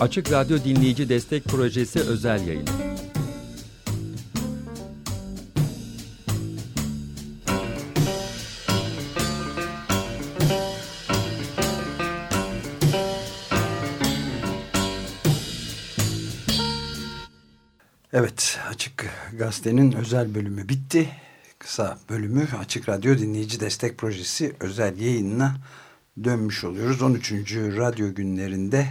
Açık Radyo Dinleyici Destek Projesi özel yayın. Evet, Açık Gazete'nin özel bölümü bitti. Kısa bölümü Açık Radyo Dinleyici Destek Projesi özel yayınına dönmüş oluyoruz. 13. Radyo günlerinde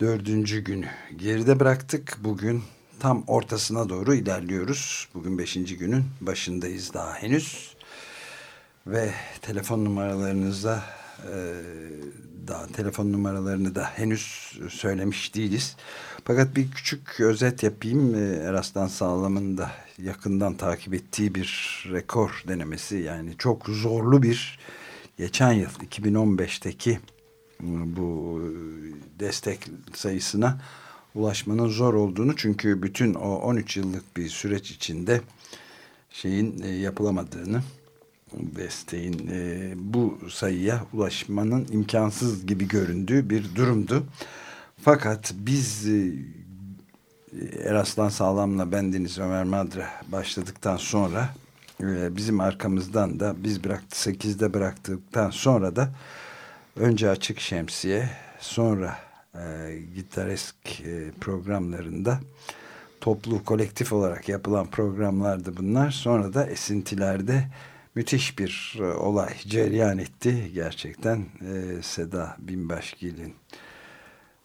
dördüncü günü geride bıraktık. Bugün tam ortasına doğru ilerliyoruz. Bugün beşinci günün başındayız daha henüz. Ve telefon numaralarınızda e, daha telefon numaralarını da henüz söylemiş değiliz. Fakat bir küçük özet yapayım. E, Eraslan Sağlam'ın da yakından takip ettiği bir rekor denemesi. Yani çok zorlu bir geçen yıl 2015'teki bu destek sayısına ulaşmanın zor olduğunu çünkü bütün o 13 yıllık bir süreç içinde şeyin e, yapılamadığını desteğin e, bu sayıya ulaşmanın imkansız gibi göründüğü bir durumdu. Fakat biz e, Eraslan Sağlam'la bendeniz Ömer Madra başladıktan sonra e, bizim arkamızdan da biz bıraktı 8'de bıraktıktan sonra da önce Açık Şemsiye sonra e, Gitaresk e, programlarında toplu kolektif olarak yapılan programlardı bunlar. Sonra da esintilerde müthiş bir e, olay cereyan etti. Gerçekten e, Seda Binbaşgil'in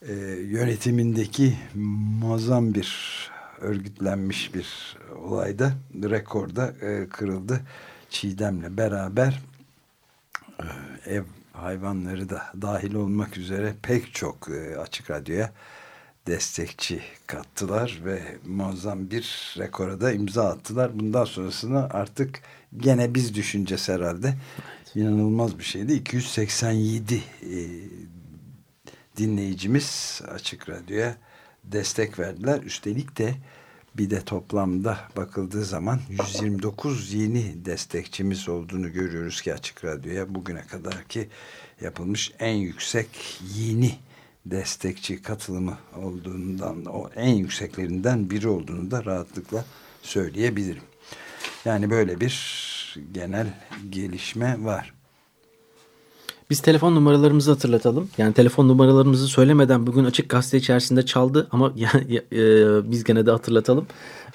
e, yönetimindeki muazzam bir örgütlenmiş bir olayda rekorda e, kırıldı. Çiğdem'le beraber e, ev hayvanları da dahil olmak üzere pek çok e, açık radyoya destekçi kattılar ve muazzam bir rekora da imza attılar. Bundan sonrasını artık gene biz düşüneceğiz herhalde. Evet. İnanılmaz bir şeydi. 287 e, dinleyicimiz Açık Radyo'ya destek verdiler. Üstelik de bir de toplamda bakıldığı zaman 129 yeni destekçimiz olduğunu görüyoruz ki Açık Radyo'ya bugüne kadar ki yapılmış en yüksek yeni destekçi katılımı olduğundan o en yükseklerinden biri olduğunu da rahatlıkla söyleyebilirim. Yani böyle bir genel gelişme var. Biz telefon numaralarımızı hatırlatalım. Yani telefon numaralarımızı söylemeden bugün Açık Gazete içerisinde çaldı ama yani, e, biz gene de hatırlatalım.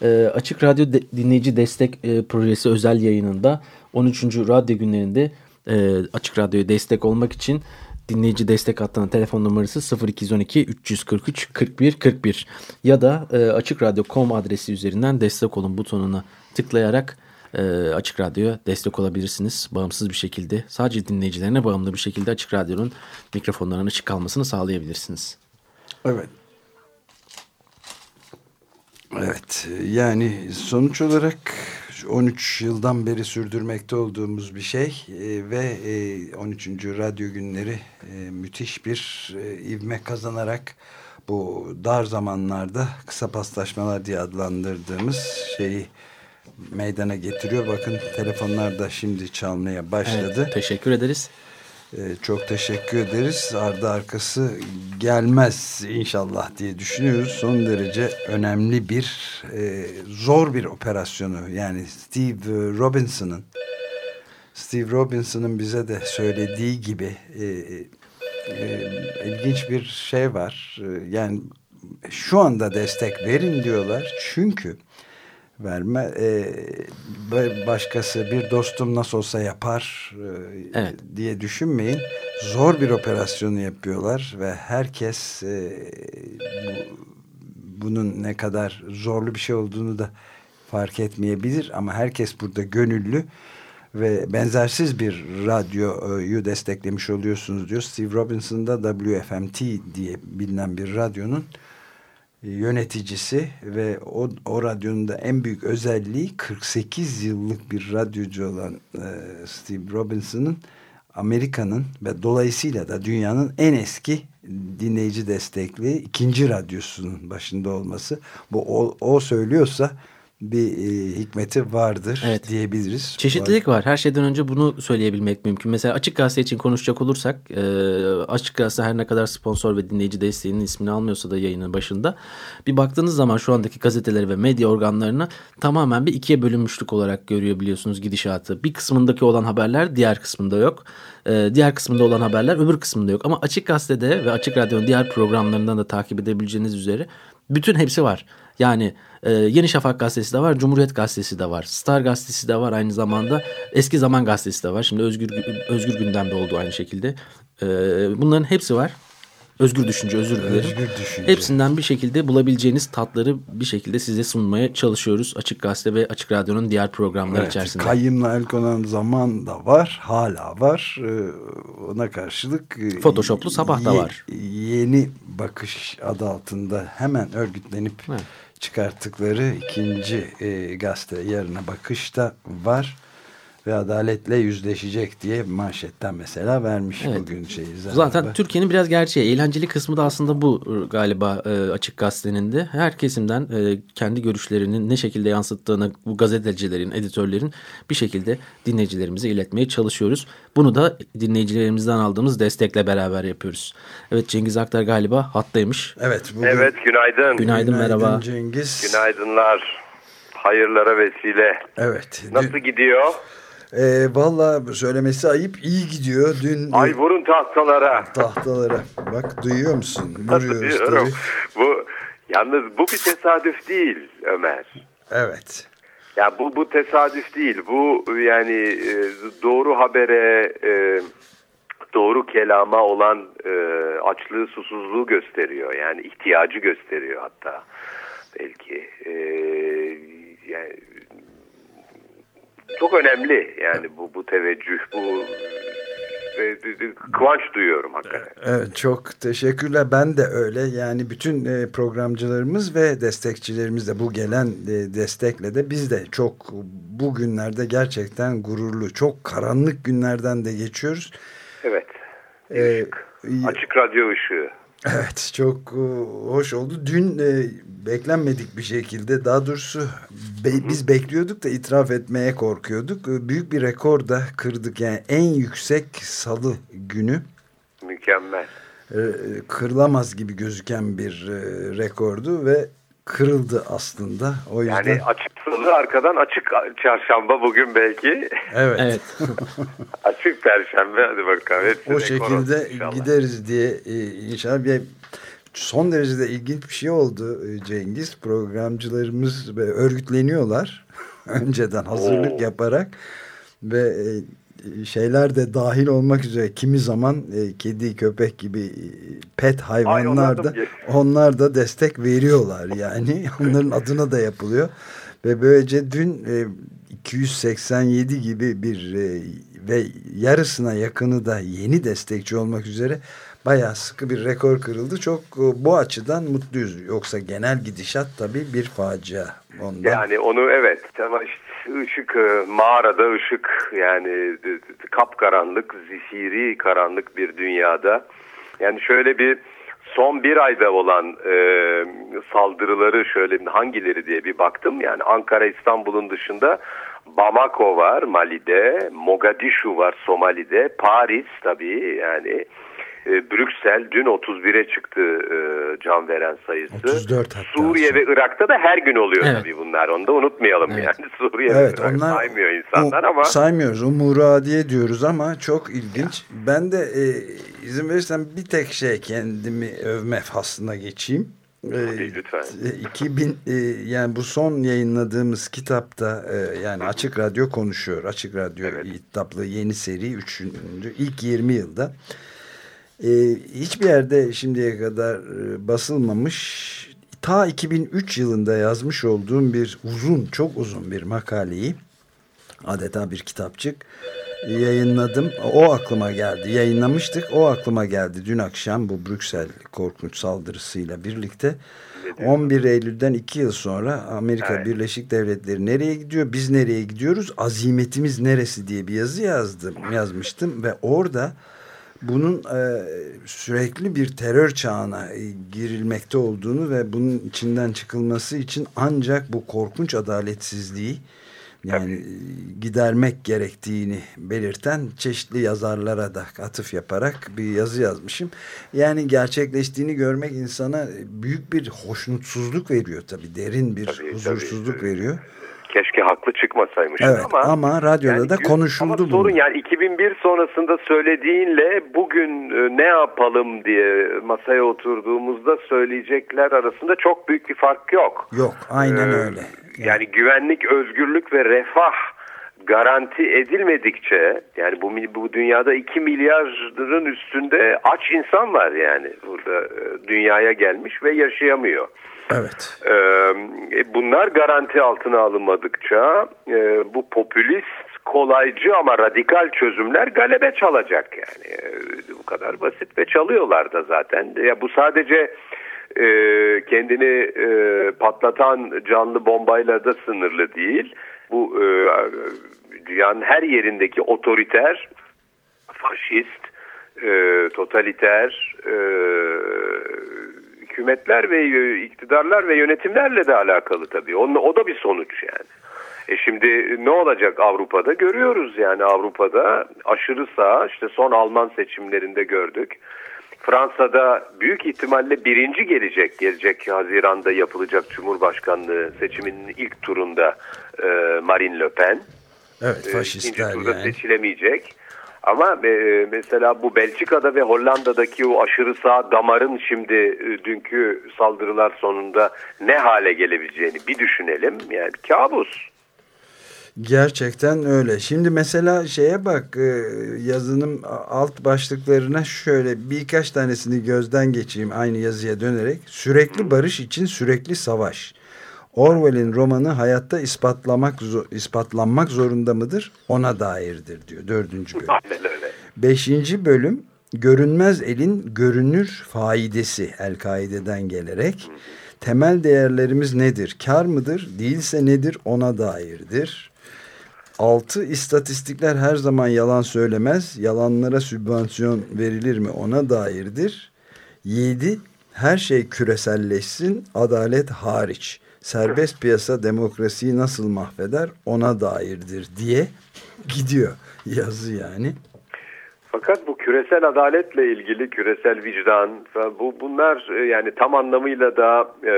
E, Açık Radyo de, Dinleyici Destek e, Projesi özel yayınında 13. Radyo günlerinde e, Açık Radyo'ya destek olmak için dinleyici destek hattının telefon numarası 0212 343 41 41 ya da e, açıkradyo.com adresi üzerinden destek olun butonuna tıklayarak e, Açık Radyo'ya destek olabilirsiniz. Bağımsız bir şekilde sadece dinleyicilerine bağımlı bir şekilde Açık Radyo'nun mikrofonlarının açık kalmasını sağlayabilirsiniz. Evet. Evet yani sonuç olarak 13 yıldan beri sürdürmekte olduğumuz bir şey e, ve e, 13. Radyo Günleri e, müthiş bir e, ivme kazanarak bu dar zamanlarda kısa paslaşmalar diye adlandırdığımız şeyi meydana getiriyor. Bakın telefonlar da şimdi çalmaya başladı. Evet, teşekkür ederiz. Ee, çok teşekkür ederiz. Ardı arkası gelmez inşallah diye düşünüyoruz. Son derece önemli bir, e, zor bir operasyonu. Yani Steve Robinson'ın Steve Robinson'ın bize de söylediği gibi e, e, ilginç bir şey var. E, yani şu anda destek verin diyorlar. Çünkü verme. E, başkası bir dostum nasıl olsa yapar e, evet. diye düşünmeyin. Zor bir operasyonu yapıyorlar ve herkes e, bu, bunun ne kadar zorlu bir şey olduğunu da fark etmeyebilir ama herkes burada gönüllü ve benzersiz bir radyoyu desteklemiş oluyorsunuz diyor. Steve Robinson da WFMT diye bilinen bir radyonun yöneticisi ve o, o radyonun da en büyük özelliği 48 yıllık bir radyocu olan e, Steve Robinson'ın Amerika'nın ve dolayısıyla da dünyanın en eski dinleyici destekli ikinci radyosunun başında olması. Bu o, o söylüyorsa bir e, hikmeti vardır evet. diyebiliriz. Çeşitlilik var. Her şeyden önce bunu söyleyebilmek mümkün. Mesela Açık Gazete için konuşacak olursak e, Açık Gazete her ne kadar sponsor ve dinleyici desteğinin ismini almıyorsa da yayının başında bir baktığınız zaman şu andaki gazeteleri ve medya organlarını tamamen bir ikiye bölünmüşlük olarak görüyor biliyorsunuz gidişatı. Bir kısmındaki olan haberler diğer kısmında yok. E, diğer kısmında olan haberler öbür kısmında yok. Ama Açık Gazete'de ve Açık Radyo'nun diğer programlarından da takip edebileceğiniz üzere bütün hepsi var. Yani e, Yeni Şafak gazetesi de var, Cumhuriyet gazetesi de var, Star gazetesi de var aynı zamanda. Eski Zaman gazetesi de var. Şimdi Özgür Özgür Gündem'de oldu aynı şekilde. E, bunların hepsi var. Özgür düşünce özür dilerim. Özgür düşünce. Hepsinden bir şekilde bulabileceğiniz tatları bir şekilde size sunmaya çalışıyoruz. Açık Gazete ve Açık Radyo'nun diğer programları evet, içerisinde. Kayımla el konan zaman da var. Hala var. Ee, ona karşılık. E, Photoshoplu sabah da var. Yeni bakış adı altında hemen örgütlenip evet. Çıkarttıkları ikinci e, gazete yarına bakış da var ve adaletle yüzleşecek diye manşetten mesela vermiş evet. bugün şeyi. Zaten Türkiye'nin biraz gerçeği, eğlenceli kısmı da aslında bu e, galiba e, Açık Gazete'nin de. Her kesimden e, kendi görüşlerinin ne şekilde yansıttığını bu gazetecilerin, editörlerin bir şekilde dinleyicilerimize iletmeye çalışıyoruz. Bunu da dinleyicilerimizden aldığımız destekle beraber yapıyoruz. Evet Cengiz Aktar galiba hattaymış. Evet. Bugün... Evet günaydın. Günaydın, günaydın merhaba. Cengiz. Günaydınlar. Hayırlara vesile. Evet. Nasıl gidiyor? E, Valla söylemesi ayıp iyi gidiyor. Dün Ay vurun tahtalara. Tahtalara. Bak duyuyor musun? Vuruyoruz tabii. Bu yalnız bu bir tesadüf değil Ömer. Evet. Ya bu bu tesadüf değil. Bu yani e, doğru habere e, doğru kelama olan e, açlığı susuzluğu gösteriyor. Yani ihtiyacı gösteriyor hatta belki. E, yani çok önemli yani bu bu teveccüh bu e, kıvanç duyuyorum hakikaten. Evet, çok teşekkürler. Ben de öyle. Yani bütün e, programcılarımız ve destekçilerimiz de bu gelen e, destekle de biz de çok bu günlerde gerçekten gururlu. Çok karanlık günlerden de geçiyoruz. Evet. Ee, Açık radyo ışığı. Evet çok e, hoş oldu. Dün e, beklenmedik bir şekilde daha doğrusu be, biz bekliyorduk da itiraf etmeye korkuyorduk. E, büyük bir rekor da kırdık yani en yüksek salı günü. Mükemmel. E, kırılamaz gibi gözüken bir e, rekordu ve kırıldı aslında. O yüzden... Yani açık salı arkadan açık çarşamba bugün belki. Evet. evet. açık perşembe hadi bakalım. Hepsi o şekilde gideriz diye e, inşallah. Bir, son derece de ilginç bir şey oldu e, Cengiz. Programcılarımız örgütleniyorlar. Önceden hazırlık Oo. yaparak ve e, şeyler de dahil olmak üzere kimi zaman e, kedi köpek gibi e, pet hayvanlar da onlar da destek veriyorlar yani onların adına da yapılıyor ve böylece dün e, 287 gibi bir e, ve yarısına yakını da yeni destekçi olmak üzere bayağı sıkı bir rekor kırıldı. Çok e, bu açıdan mutluyuz. Yoksa genel gidişat tabii bir facia. Ondan. Yani onu evet ama işte ışık e, mağarada ışık yani kapkaranlık zifiri karanlık bir dünyada. Yani şöyle bir son bir ayda olan e, saldırıları şöyle hangileri diye bir baktım. Yani Ankara İstanbul'un dışında Bamako var Mali'de Mogadishu var Somali'de Paris tabii yani e, Brüksel dün 31'e çıktı e, can veren sayısı. 34 hatta. Suriye ve Irak'ta da her gün oluyor evet. tabii bunlar. Onu da unutmayalım evet. yani. Suriye evet, ve Irak onlar, saymıyor insanlar ama. Saymıyoruz. O muradiye diyoruz ama çok ilginç. Ya. Ben de e, izin verirsen bir tek şey kendimi övme faslına geçeyim. Ee, lütfen. 2000 e, yani bu son yayınladığımız kitapta e, yani Açık Radyo konuşuyor. Açık Radyo evet. kitaplı yeni seri 3. ilk 20 yılda e, hiçbir yerde şimdiye kadar e, basılmamış ta 2003 yılında yazmış olduğum bir uzun çok uzun bir makaleyi adeta bir kitapçık yayınladım. O aklıma geldi. Yayınlamıştık. O aklıma geldi dün akşam bu Brüksel korkunç saldırısıyla birlikte. 11 Eylül'den 2 yıl sonra Amerika evet. Birleşik Devletleri nereye gidiyor? Biz nereye gidiyoruz? Azimetimiz neresi diye bir yazı yazdım, yazmıştım ve orada bunun e, sürekli bir terör çağına e, girilmekte olduğunu ve bunun içinden çıkılması için ancak bu korkunç adaletsizliği yani e, gidermek gerektiğini belirten çeşitli yazarlara da atıf yaparak bir yazı yazmışım. Yani gerçekleştiğini görmek insana büyük bir hoşnutsuzluk veriyor tabii. Derin bir Tabii, huzursuzluk tabii. veriyor. Keşke haklı çıkmasaymış Evet ama, ama, radyoda yani da konuşuldu bu. sorun yani 2001 sonrasında söylediğinle bugün e, ne yapalım diye masaya oturduğumuzda söyleyecekler arasında çok büyük bir fark yok. Yok aynen Ee, öyle. Yani güvenlik, özgürlük ve refah garanti edilmedikçe yani bu bu dünyada 2 milyarın üstünde aç insan var yani burada e, dünyaya gelmiş ve yaşayamıyor. Evet. Ee, bunlar garanti altına alınmadıkça e, bu popülist kolaycı ama radikal çözümler galebe çalacak yani. Ee, bu kadar basit ve çalıyorlar da zaten. Ya bu sadece e, kendini e, patlatan canlı bombayla da sınırlı değil. Bu e, dünyanın her yerindeki otoriter faşist e, totaliter e, hükümetler ve e, iktidarlar ve yönetimlerle de alakalı tabii. O, o da bir sonuç yani. E şimdi ne olacak Avrupa'da görüyoruz yani Avrupa'da aşırı sağ işte son Alman seçimlerinde gördük. Fransa'da büyük ihtimalle birinci gelecek gelecek Haziran'da yapılacak Cumhurbaşkanlığı seçiminin ilk turunda e, Marine Le Pen. Evet E, ikinci faşistler turda yani. seçilemeyecek. Ama e, mesela bu Belçika'da ve Hollanda'daki o aşırı sağ damarın şimdi e, dünkü saldırılar sonunda ne hale gelebileceğini bir düşünelim. Yani kabus. Gerçekten öyle. Şimdi mesela şeye bak e, yazının alt başlıklarına şöyle birkaç tanesini gözden geçeyim aynı yazıya dönerek. Sürekli barış için sürekli savaş. Orwell'in romanı hayatta ispatlamak ispatlanmak zorunda mıdır? Ona dairdir diyor dördüncü bölüm. Aynen öyle. Beşinci bölüm görünmez elin görünür faidesi El-Kaide'den gelerek temel değerlerimiz nedir? Kar mıdır? Değilse nedir? Ona dairdir. Altı istatistikler her zaman yalan söylemez. Yalanlara sübvansiyon verilir mi? Ona dairdir. Yedi her şey küreselleşsin adalet hariç. Serbest piyasa demokrasiyi nasıl mahveder ona dairdir diye gidiyor yazı yani. Fakat bu küresel adaletle ilgili küresel vicdan bu bunlar e, yani tam anlamıyla da e,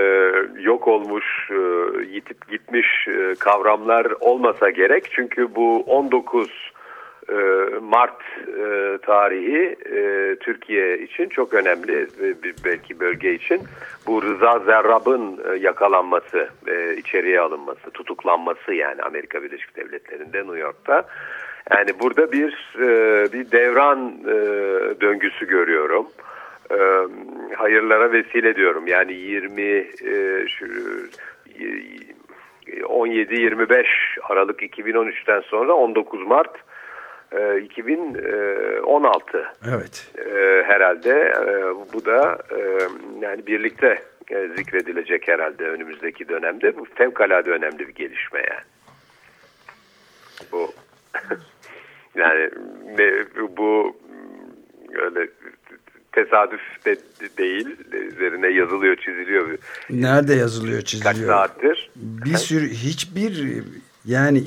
yok olmuş, e, yitip gitmiş e, kavramlar olmasa gerek. Çünkü bu 19 e, Mart e, tarihi e, Türkiye için çok önemli belki bölge için bu Rıza Zerrab'ın e, yakalanması, e, içeriye alınması, tutuklanması yani Amerika Birleşik Devletleri'nde New York'ta. Yani burada bir e, bir devran e, döngüsü görüyorum. E, hayırlara vesile diyorum. Yani 20 e, şu, e, 17-25 Aralık 2013'ten sonra 19 Mart e, 2016 Evet. e, herhalde E, bu da e, yani birlikte e, zikredilecek herhalde önümüzdeki dönemde bu fevkalade önemli bir gelişme yani. Bu yani ne, bu öyle tesadüf de değil üzerine yazılıyor çiziliyor Nerede yazılıyor kaç çiziliyor? saattir. Bir sürü hiçbir yani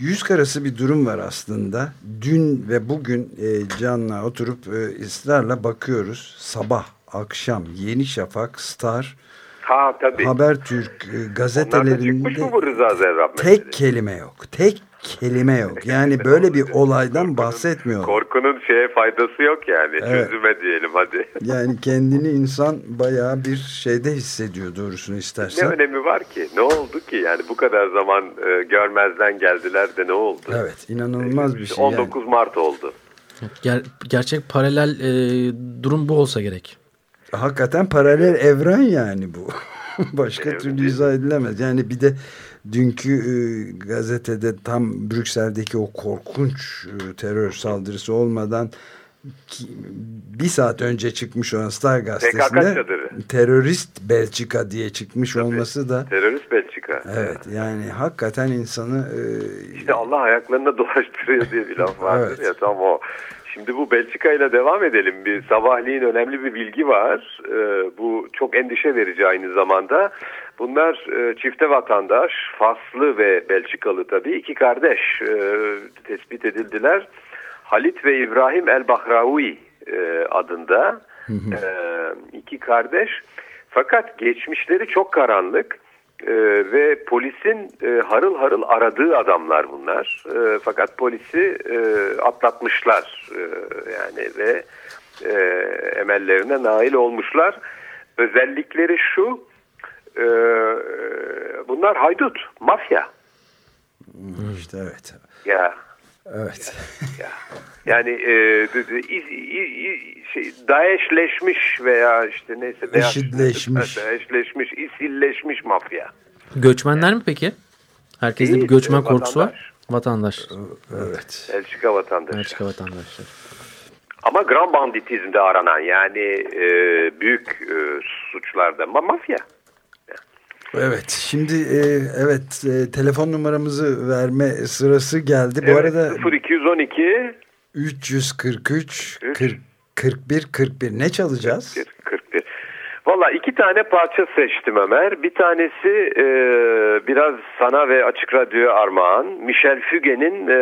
yüz karası bir durum var aslında. Dün ve bugün e, Can'la oturup e, ısrarla bakıyoruz. Sabah, akşam, Yeni Şafak, Star, Ha tabii. Habertürk e, gazetelerinde tek kelime yok. Tek kelime yok. Yani böyle bir olaydan bahsetmiyorlar. Korkunun şeye faydası yok yani. Evet. Çözüme diyelim hadi. Yani kendini insan bayağı bir şeyde hissediyor doğrusunu Ne istersen. önemi var ki? Ne oldu ki? Yani bu kadar zaman e, görmezden geldiler de ne oldu? Evet inanılmaz bir şey. 19 Mart oldu. Ger- gerçek paralel e, durum bu olsa gerek. Yani. Hakikaten paralel evren yani bu. Başka Evet. türlü izah edilemez. Yani bir de dünkü e, gazetede tam Brüksel'deki o korkunç e, terör saldırısı olmadan ki, bir saat önce çıkmış olan Star gazetesinde terörist Belçika diye çıkmış olması da Terörist Belçika. evet yani hakikaten insanı e, İşte Allah ayaklarına dolaştırıyor diye bir laf vardır Evet. ya tam o. Şimdi bu Belçika ile devam edelim. Bir sabahleyin önemli bir bilgi var. Ee, bu çok endişe verici aynı zamanda. Bunlar e, çifte vatandaş, Faslı ve Belçikalı tabii iki kardeş e, tespit edildiler. Halit ve İbrahim El Bahraoui e, adında e, iki kardeş. Fakat geçmişleri çok karanlık. Ee, ve polisin e, harıl harıl aradığı adamlar bunlar. E, fakat polisi e, atlatmışlar e, yani ve e, emellerine nail olmuşlar. Özellikleri şu, e, bunlar haydut, mafya. İşte evet. Ya. Evet. ya. Yani e, şey, Daeshleşmiş veya işte neyse veya IŞİDleşmiş. Daeshleşmiş, İSİLleşmiş mafya. Göçmenler mi peki? Herkeste bir göçmen vatandaş. korkusu var. Vatandaş. Evet. Belçika vatandaşı. Belçika vatandaşları. Ama grand banditizmde aranan yani e, büyük e, suçlarda ama mafya. Evet şimdi e, evet e, telefon numaramızı verme sırası geldi. Bu evet, arada 0212 343 40, 41 41 ne çalacağız? 41, 41. Valla iki tane parça seçtim Ömer. Bir tanesi e, biraz sana ve Açık Radyo armağan. Michel Fugain'in e,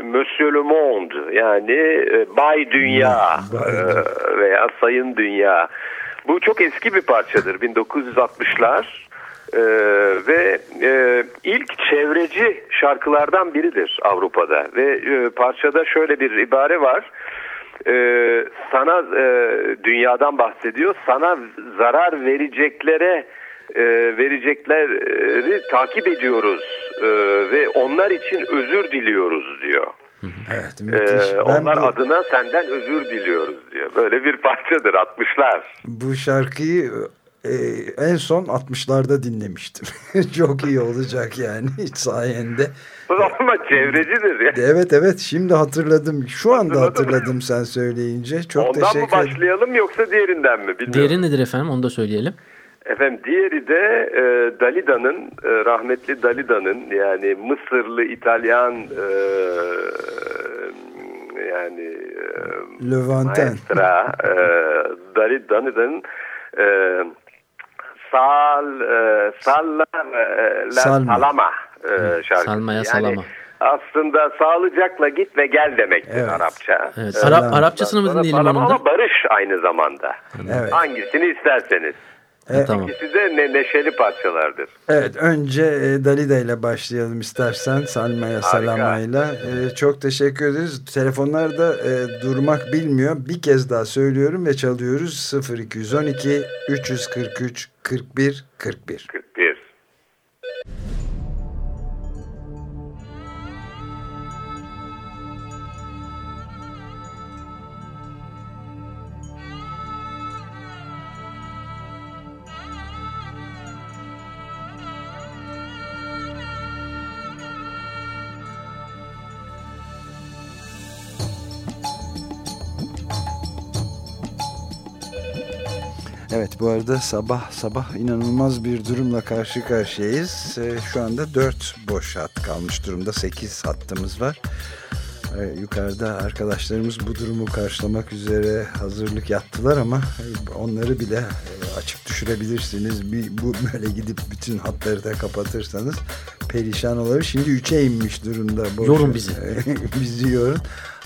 Monsieur Le Monde yani e, Bay Dünya e, veya Sayın Dünya. Bu çok eski bir parçadır 1960'lar. Ee, ve e, ilk çevreci şarkılardan biridir Avrupa'da ve e, parçada şöyle bir ibare var Ee, sana e, dünyadan bahsediyor sana zarar vereceklere e, verecekleri takip ediyoruz e, ve onlar için özür diliyoruz diyor. Evet müthiş. Ee, Ben onlar bu, adına senden özür diliyoruz diyor. Böyle bir parçadır 60'lar. bu şarkıyı e, en son 60'larda dinlemiştim. Çok iyi olacak yani sayende. Ama çevrecidir ya. Evet evet şimdi hatırladım. Şu anda Hatırladın mı? hatırladım sen söyleyince. Çok Ondan mı teşekkür ederim. başlayalım yoksa diğerinden mi bilmiyorum. Diğeri nedir efendim onu da söyleyelim. Efendim diğeri de e, Dalida'nın e, rahmetli Dalida'nın yani Mısırlı İtalyan e, yani e, Levanten. maestra e, Dalida'nın e, Sal e, Salla e, La Salma. Salama e, şarkısı. Salmaya Yani salama. Aslında sağlıcakla git ve gel demektir Evet. Arapça. Evet. Selam. Arap, Arapçasını mı dinleyelim? Ama barış aynı zamanda. Evet. Hangisini isterseniz. Evet. Tamam. İkisi de ne, neşeli parçalardır. Evet önce e, Dalida ile başlayalım istersen Salma'ya Salama'yla. E, çok teşekkür ederiz. Telefonlarda e, durmak bilmiyor. Bir kez daha söylüyorum ve çalıyoruz 0212 343 41 41. 41. Evet bu arada sabah sabah inanılmaz bir durumla karşı karşıyayız. E, şu anda 4 boş hat kalmış durumda. 8 hattımız var. E, yukarıda arkadaşlarımız bu durumu karşılamak üzere hazırlık yaptılar ama onları bile e, açık düşürebilirsiniz. Bir, bu böyle gidip bütün hatları da kapatırsanız perişan olabilir. Şimdi 3'e inmiş durumda. Boş Yorun bizi. bizi yorun.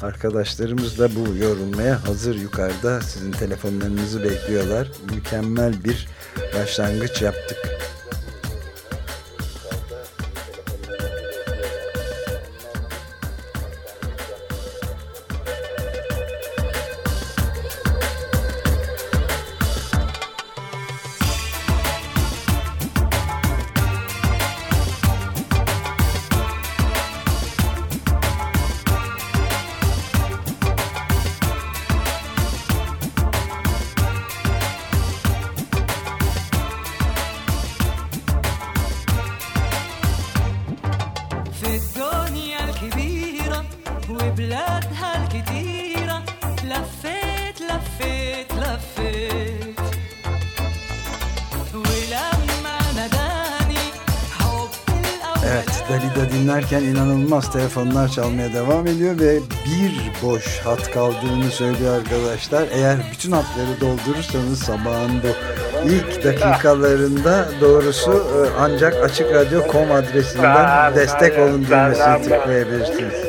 Arkadaşlarımız da bu yorulmaya hazır yukarıda. Sizin telefonlarınızı bekliyorlar. Mükemmel bir başlangıç yaptık. İnanılmaz telefonlar çalmaya devam ediyor ve bir boş hat kaldığını söylüyor arkadaşlar. Eğer bütün hatları doldurursanız sabahın bu ilk dakikalarında doğrusu e, ancak açıkradyo.com adresinden destek olun düğmesini tıklayabilirsiniz.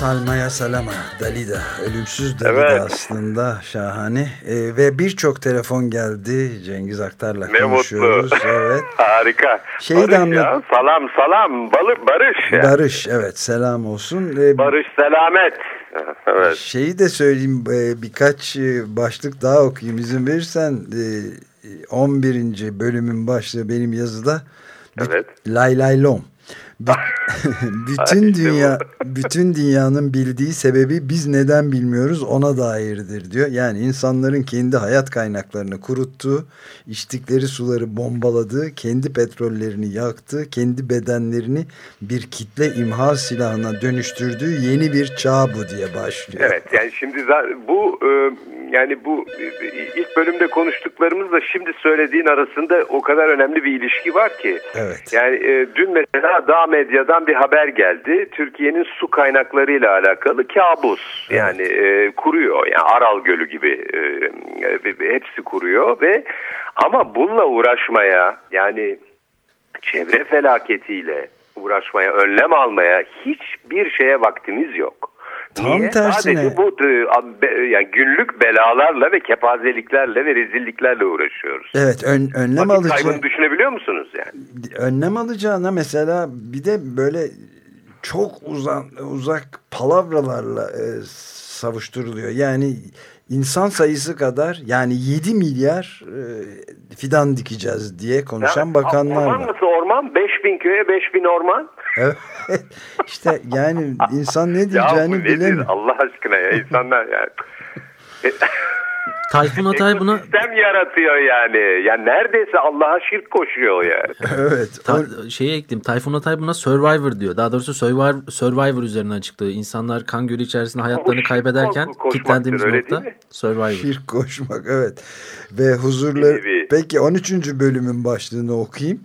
Salmaya Salama Dalida ölümsüz Dalida Evet. aslında şahane Ee, ve birçok telefon geldi Cengiz Aktar'la Ne konuşuyoruz mutlu. evet Harika. Şeyi de Barış anlat- ya. Salam salam. Balık barış. ya. Barış evet selam olsun Ee, Barış selamet. Evet. şeyi de söyleyeyim e, birkaç e, başlık daha okuyayım izin verirsen e, 11. bölümün başlığı benim yazıda Evet. Lay lay lom bütün dünya bütün dünyanın bildiği sebebi biz neden bilmiyoruz ona dairdir diyor. Yani insanların kendi hayat kaynaklarını kuruttuğu, içtikleri suları bombaladığı, kendi petrollerini yaktığı, kendi bedenlerini bir kitle imha silahına dönüştürdüğü yeni bir çağ bu diye başlıyor. Evet yani şimdi bu e, yani bu e, ilk bölümde konuştuklarımızla şimdi söylediğin arasında o kadar önemli bir ilişki var ki. Evet. Yani e, dün mesela Dağ Medya'dan bir haber geldi. Türkiye'nin su kaynaklarıyla alakalı kabus. Yani e, kuruyor. Yani Aral Gölü gibi e, e, hepsi kuruyor ve ama bununla uğraşmaya yani çevre felaketiyle uğraşmaya, önlem almaya hiçbir şeye vaktimiz yok. Tam Niye? tersine. Sadece bu e, be- yani günlük belalarla ve kepazeliklerle ve rezilliklerle uğraşıyoruz. Evet ön, önlem Vakit alacak kaybını düşünebiliyor musunuz yani? önlem alacağına mesela bir de böyle çok uzak uzak palavralarla e, savuşturuluyor. Yani insan sayısı kadar yani 7 milyar e, fidan dikeceğiz diye konuşan Ya, bakanlar var. nasıl 5000 köye 5000 orman. Evet. işte yani insan ne Ya diyeceğini bilemiyor. Allah aşkına ya insanlar yani. Tayfun Atay buna Sistem yaratıyor yani. Yani neredeyse Allah'a şirk koşuyor yani. Evet. ta, şeye ekledim. Tayfun Atay buna Survivor diyor. Daha doğrusu Survivor, Survivor üzerinden çıktı. İnsanlar kan gölü içerisinde hayatlarını Koş- kaybederken kilitlendiğimiz nokta? Survivor. Şirk koşmak evet. Ve nevi. Peki 13. bölümün başlığını okuyayım.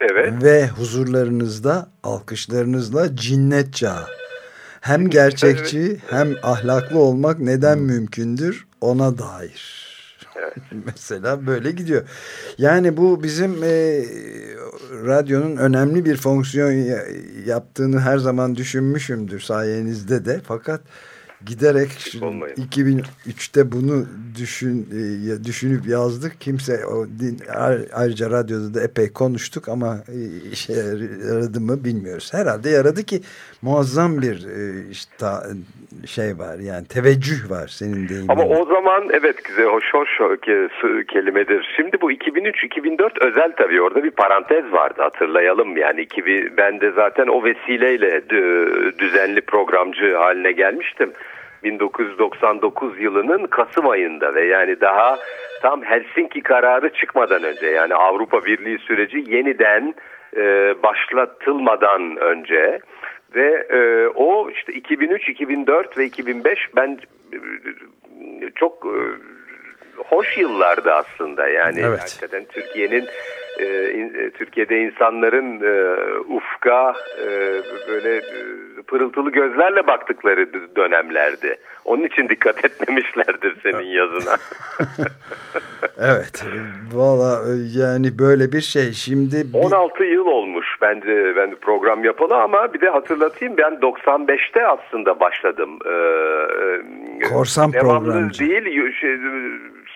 Evet. Ve huzurlarınızda alkışlarınızla cinnet çağı. Hem gerçekçi hem ahlaklı olmak neden mümkündür ona dair. Mesela böyle gidiyor. Yani bu bizim e, radyonun önemli bir fonksiyon ya- yaptığını her zaman düşünmüşümdür sayenizde de. Fakat giderek şu- olmayın. 2003'te bunu düşün e, düşünüp yazdık. Kimse o din, ayrıca radyoda da epey konuştuk ama e, işe yaradı mı bilmiyoruz. Herhalde yaradı ki muazzam bir e, işte, şey var yani teveccüh var senin deyimin. Ama o zaman evet güzel hoş hoş kelimedir. Şimdi bu 2003-2004 özel tabii orada bir parantez vardı hatırlayalım. Yani 2000, ben de zaten o vesileyle dü- düzenli programcı haline gelmiştim. 1999 yılının Kasım ayında ve yani daha tam Helsinki kararı çıkmadan önce yani Avrupa Birliği süreci yeniden e, başlatılmadan önce ve e, o işte 2003, 2004 ve 2005 ben e, çok e, hoş yıllardı aslında yani Evet. hakikaten Türkiye'nin e, e, Türkiye'de insanların e, ufka e, böyle e, pırıltılı gözlerle baktıkları dönemlerdi. Onun için dikkat etmemişlerdir senin yazına. Evet. Valla yani böyle bir şey. Şimdi bir- 16 yıl olmuş bence ben de program yapalı ama bir de hatırlatayım ben 95'te aslında başladım. Ee, Korsan programcı. değil şey,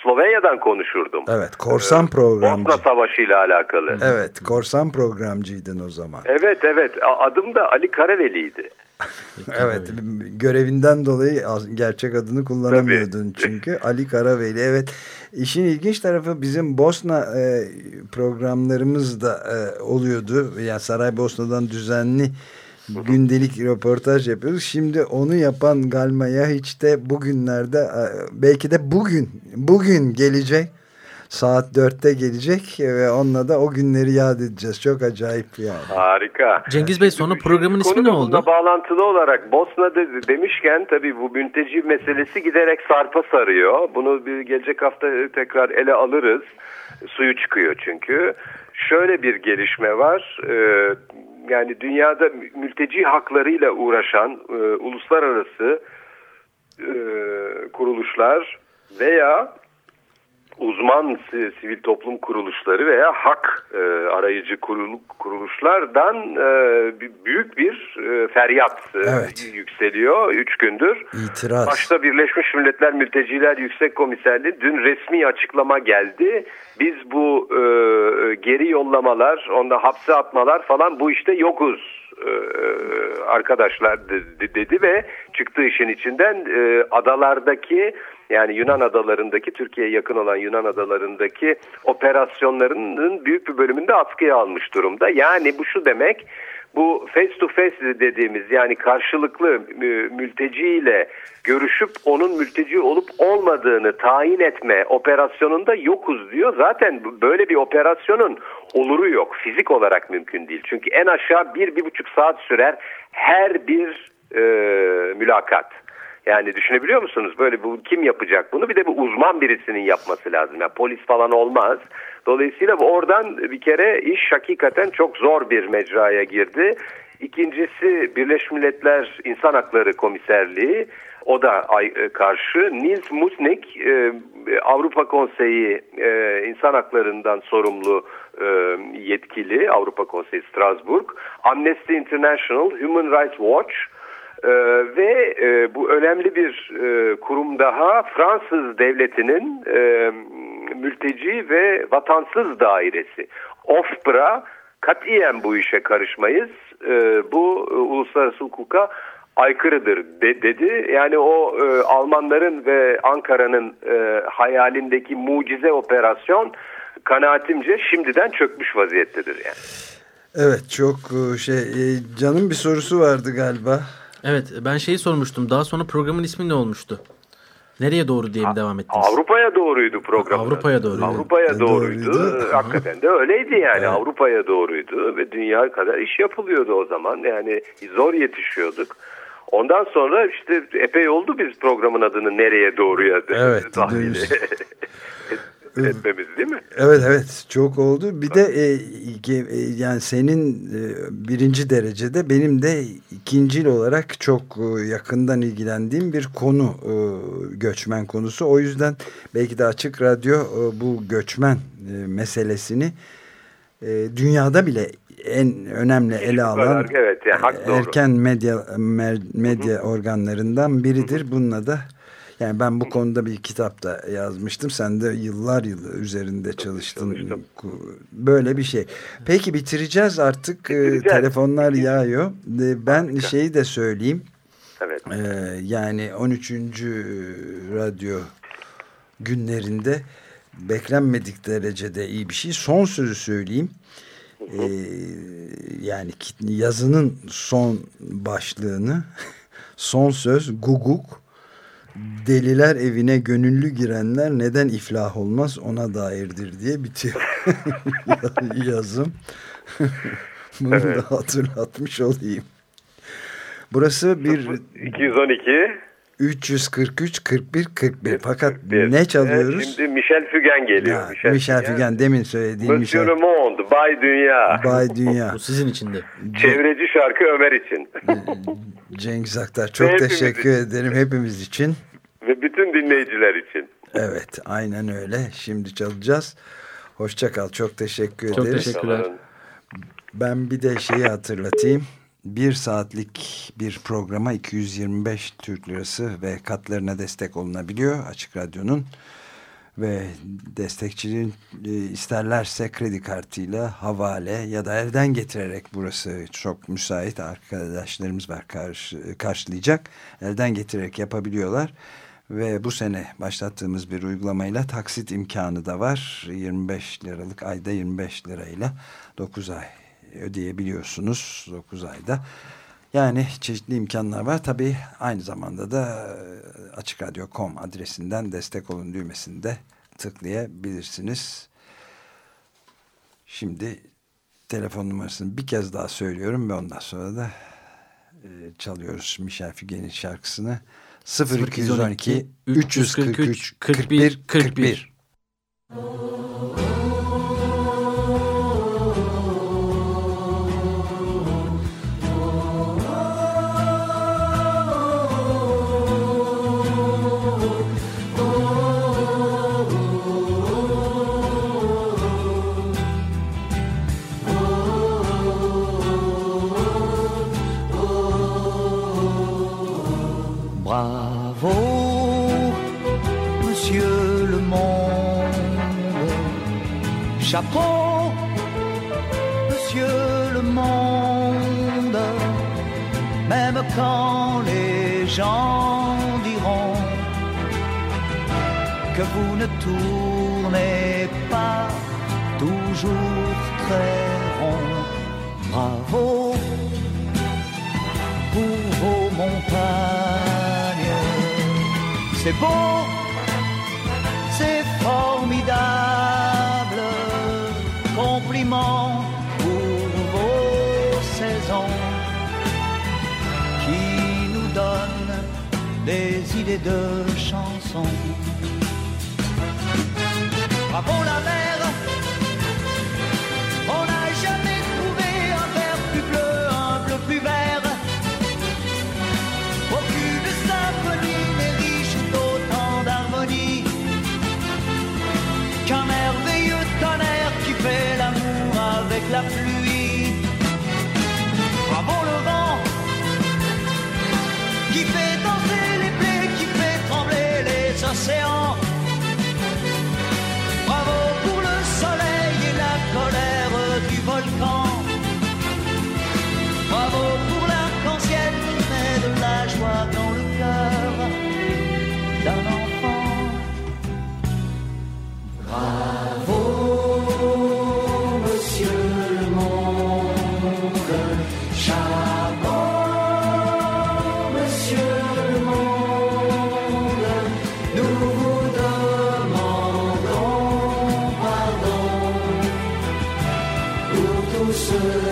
Slovenya'dan konuşurdum. evet korsan programcı. Bosna Savaşı ile alakalı. Evet korsan programcıydın o zaman. Evet evet adım da Ali Karaveli'ydi. Evet görevinden dolayı gerçek adını kullanamıyordun çünkü. Ali Karaveli evet. İşin ilginç tarafı bizim Bosna e, programlarımız da e, oluyordu. Yani Saraybosna'dan düzenli gündelik röportaj yapıyoruz şimdi onu yapan Galmaya hiç de bugünlerde e, belki de bugün bugün gelecek saat dörtte gelecek ve onunla da o günleri yad edeceğiz çok acayip yani. Harika. Cengiz Bey sonra programın ismi ne oldu? bağlantılı olarak Bosna'da demişken tabii bu mülteci meselesi giderek sarpa sarıyor. Bunu bir gelecek hafta tekrar ele alırız. Suyu çıkıyor çünkü. Şöyle bir gelişme var. Ee, yani dünyada mülteci haklarıyla uğraşan e, uluslararası e, kuruluşlar veya uzman si- sivil toplum kuruluşları veya hak e, arayıcı kurul- kuruluşlardan e, büyük bir e, feryat e, Evet. yükseliyor üç gündür. İtiraz. Başta Birleşmiş Milletler Mülteciler Yüksek Komiserliği dün resmi açıklama geldi. Biz bu e, geri yollamalar, onda hapse atmalar falan bu işte yokuz arkadaşlar de- dedi ve çıktığı işin içinden e, adalardaki yani Yunan adalarındaki Türkiye'ye yakın olan Yunan adalarındaki operasyonlarının büyük bir bölümünde askıya almış durumda. Yani bu şu demek bu face to face dediğimiz yani karşılıklı mülteciyle görüşüp onun mülteci olup olmadığını tayin etme operasyonunda yokuz diyor. Zaten böyle bir operasyonun oluru yok. Fizik olarak mümkün değil. Çünkü en aşağı bir, bir buçuk saat sürer her bir e, mülakat. Yani düşünebiliyor musunuz? Böyle bu kim yapacak bunu? Bir de bu uzman birisinin yapması lazım. Yani polis falan olmaz. Dolayısıyla oradan bir kere iş hakikaten çok zor bir mecraya girdi. İkincisi Birleşmiş Milletler İnsan Hakları Komiserliği o da e, karşı. Nils Musnik e, Avrupa Konseyi e, İnsan Haklarından sorumlu yetkili Avrupa Konseyi Strasbourg, Amnesty International, Human Rights Watch ee, ve e, bu önemli bir e, kurum daha Fransız devletinin e, mülteci ve vatansız dairesi. OFPRA katiyen bu işe karışmayız. E, bu e, uluslararası hukuka aykırıdır de, dedi. Yani o e, Almanların ve Ankara'nın e, hayalindeki mucize operasyon kanaatimce şimdiden çökmüş vaziyettedir yani. Evet çok e, şey e, canım bir sorusu vardı galiba. Evet ben şeyi sormuştum. Daha sonra programın ismi ne olmuştu? Nereye doğru diye mi devam ettiniz? Avrupa'ya doğruydu program. Avrupa'ya doğru. Avrupa'ya Evet, doğruydu. doğruydu. Hakikaten de öyleydi yani. Avrupa'ya doğruydu ve dünya kadar iş yapılıyordu o zaman. Yani zor yetişiyorduk. Ondan sonra işte epey oldu biz programın adını nereye doğruya Evet. etmemiz değil mi? Evet evet çok oldu. Bir de e, e, yani senin e, birinci derecede benim de ikincil olarak çok e, yakından ilgilendiğim bir konu e, göçmen konusu. O yüzden belki de Açık Radyo e, bu göçmen e, meselesini e, dünyada bile en önemli ele alan evet, yani hak doğru. erken medya mer- medya organlarından biridir. Bununla da yani ben bu konuda bir kitap da yazmıştım. Sen de yıllar yılı üzerinde çalıştın. Böyle bir şey. Peki bitireceğiz artık. Ee, Bitireceğiz. Telefonlar yağıyor. Ee, Ben şeyi de söyleyeyim. Evet. Ee, yani 13. radyo günlerinde beklenmedik derecede iyi bir şey. Son sözü söyleyeyim. Ee, yani yazının son başlığını son söz guguk deliler evine gönüllü girenler neden iflah olmaz ona dairdir diye bitiyor yazım. Bunu da hatırlatmış olayım. Burası bir 212 343 41 41 fakat 41. ne çalıyoruz? Evet, Şimdi Michel Fügen geliyor. Ya, Michel Fügen demin söylediğim Monsieur Michel Le Monde, Bay Dünya. Bay Dünya. Bu sizin için de. Çevreci şarkı Ömer için. Cengiz Aktar çok Hepimiz teşekkür için. ederim hepimiz için. Ve bütün dinleyiciler için. Evet aynen öyle. Şimdi çalacağız. Hoşça kal. Çok teşekkür Çok ederiz. teşekkürler. Sanırım. Ben bir de şeyi hatırlatayım. Bir saatlik bir programa 225 Türk Lirası ve katlarına destek olunabiliyor Açık Radyo'nun. Ve destekçinin e, isterlerse kredi kartıyla havale ya da evden getirerek burası çok müsait arkadaşlarımız var karşı, karşılayacak. Elden getirerek yapabiliyorlar. Ve bu sene başlattığımız bir uygulamayla taksit imkanı da var. 25 liralık ayda 25 lirayla 9 ay ödeyebiliyorsunuz 9 ayda. Yani çeşitli imkanlar var. Tabii aynı zamanda da e, açıkradyo.com adresinden destek olun düğmesinde tıklayabilirsiniz. Şimdi telefon numarasını bir kez daha söylüyorum ve ondan sonra da e, çalıyoruz Michel Figen'in şarkısını. 0212 343 41 41, 41. Des idées de chansons. Bravo la mer, you.